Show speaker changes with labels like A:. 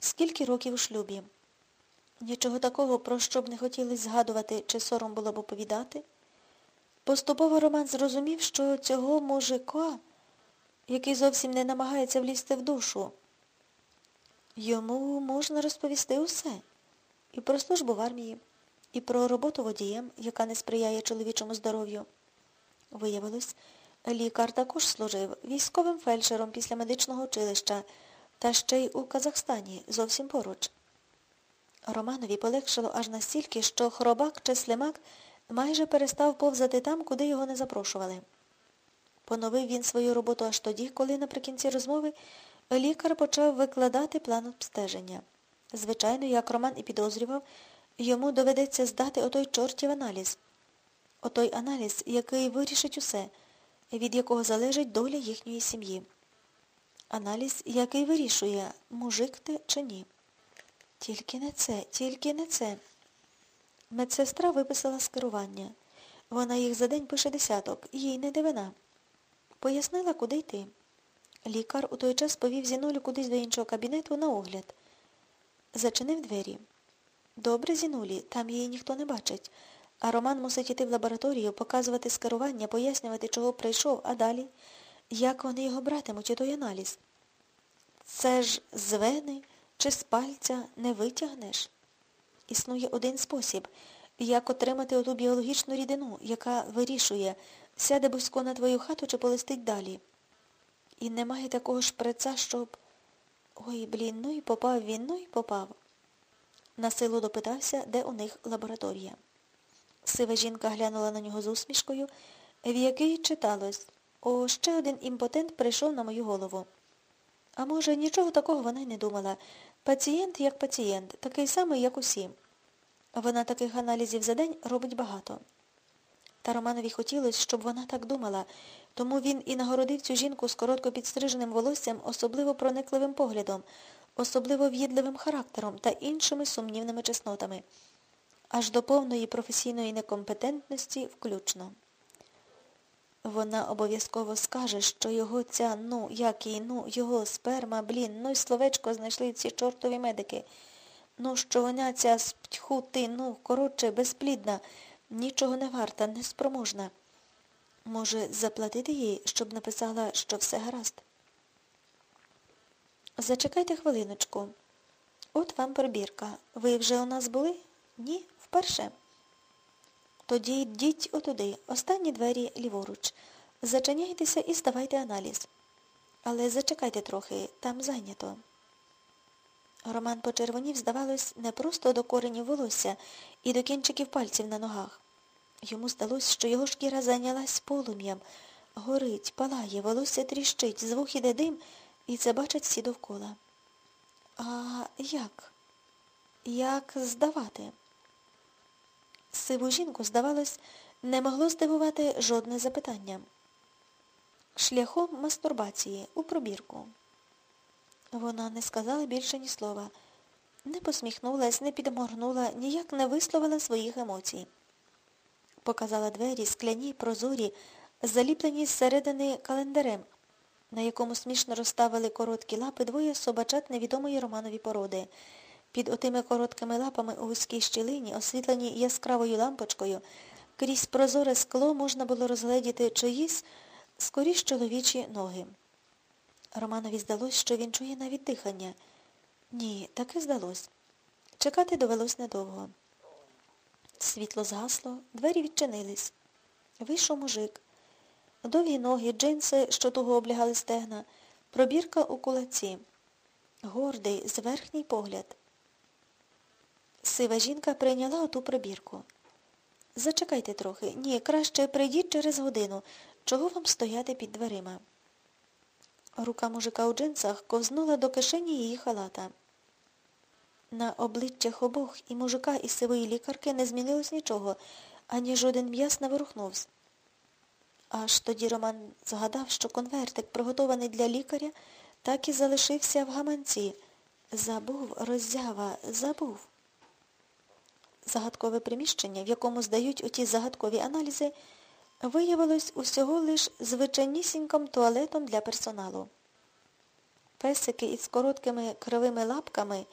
A: Скільки років у шлюбі? Нічого такого, про що б не хотілося згадувати, чи сором було б оповідати. Поступово Роман зрозумів, що цього мужика, який зовсім не намагається влізти в душу, йому можна розповісти усе. І про службу в армії, і про роботу водієм, яка не сприяє чоловічому здоров'ю. Виявилось, лікар також служив військовим фельдшером після медичного училища, та ще й у Казахстані, зовсім поруч. Романові полегшило аж настільки, що хробак чи слимак майже перестав повзати там, куди його не запрошували. Поновив він свою роботу аж тоді, коли наприкінці розмови лікар почав викладати план обстеження. Звичайно, як Роман і підозрював, йому доведеться здати отой чортів аналіз. Отой аналіз, який вирішить усе, від якого залежить доля їхньої сім'ї. Аналіз, який вирішує, мужик ти чи ні. Тільки не це, тільки не це. Медсестра виписала скерування. Вона їх за день пише десяток, їй не дивина. Пояснила, куди йти. Лікар у той час повів Зінулю кудись до іншого кабінету на огляд. Зачинив двері. Добре, Зінулі, там її ніхто не бачить. А Роман мусить іти в лабораторію, показувати скерування, пояснювати, чого прийшов, а далі, як вони його братимуть, той аналіз. Це ж з вени чи з пальця не витягнеш. Існує один спосіб, як отримати оту біологічну рідину, яка вирішує, сяде бузько на твою хату чи полистить далі. І немає такого шприца, щоб... Ой, блін, ну і попав він, ну і попав. Насилу допитався, де у них лабораторія. Сива жінка глянула на нього з усмішкою, в якій читалось О, ще один імпотент прийшов на мою голову. А може, нічого такого вона й не думала. Пацієнт як пацієнт, такий самий, як усі. Вона таких аналізів за день робить багато. Та Романові хотілося, щоб вона так думала, тому він і нагородив цю жінку з коротко підстриженим волоссям особливо проникливим поглядом, особливо в'їдливим характером та іншими сумнівними чеснотами, аж до повної професійної некомпетентності включно. Вона обов'язково скаже, що його ця, ну, як і, ну, його сперма, блін, ну й словечко знайшли ці чортові медики. Ну, що вона ця сптьху ти, ну, коротше, безплідна, нічого не варта, неспроможна. Може, заплатити їй, щоб написала, що все гаразд? Зачекайте хвилиночку. От вам пробірка. Ви вже у нас були? Ні? Вперше? Тоді йдіть отуди, останні двері ліворуч. Зачиняйтеся і ставайте аналіз. Але зачекайте трохи, там зайнято. Роман почервонів, здавалось, не просто до коренів волосся і до кінчиків пальців на ногах. Йому здалось, що його шкіра зайнялась полум'ям, горить, палає, волосся тріщить, з вух іде дим, і це бачать всі довкола. А як? Як здавати? Сиву жінку, здавалось, не могло здивувати жодне запитання. Шляхом мастурбації у пробірку. Вона не сказала більше ні слова, не посміхнулась, не підморгнула, ніяк не висловила своїх емоцій. Показала двері, скляні, прозорі, заліплені зсередини календарем, на якому смішно розставили короткі лапи двоє собачат невідомої Романові породи. Під отими короткими лапами у вузькій щілині, освітлені яскравою лампочкою, крізь прозоре скло можна було розгледіти чиїсь, скоріш чоловічі ноги. Романові здалось, що він чує навіть дихання. Ні, таки здалось. Чекати довелось недовго. Світло згасло, двері відчинились. Вийшов мужик. Довгі ноги, джинси, що туго облягали стегна, пробірка у кулаці. Гордий, зверхній погляд. Сива жінка прийняла оту пробірку. Зачекайте трохи. Ні, краще прийдіть через годину. Чого вам стояти під дверима? Рука мужика у джинсах ковзнула до кишені її халата. На обличчях обох і мужика, і сивої лікарки не змінилось нічого, ані жоден м'яс не ворухнувся. Аж тоді Роман згадав, що конвертик, приготований для лікаря, так і залишився в гаманці. Забув, роззява, забув. Загадкове приміщення, в якому здають оті загадкові аналізи, виявилось усього лиш звичайнісіньким туалетом для персоналу. Песики із короткими кривими лапками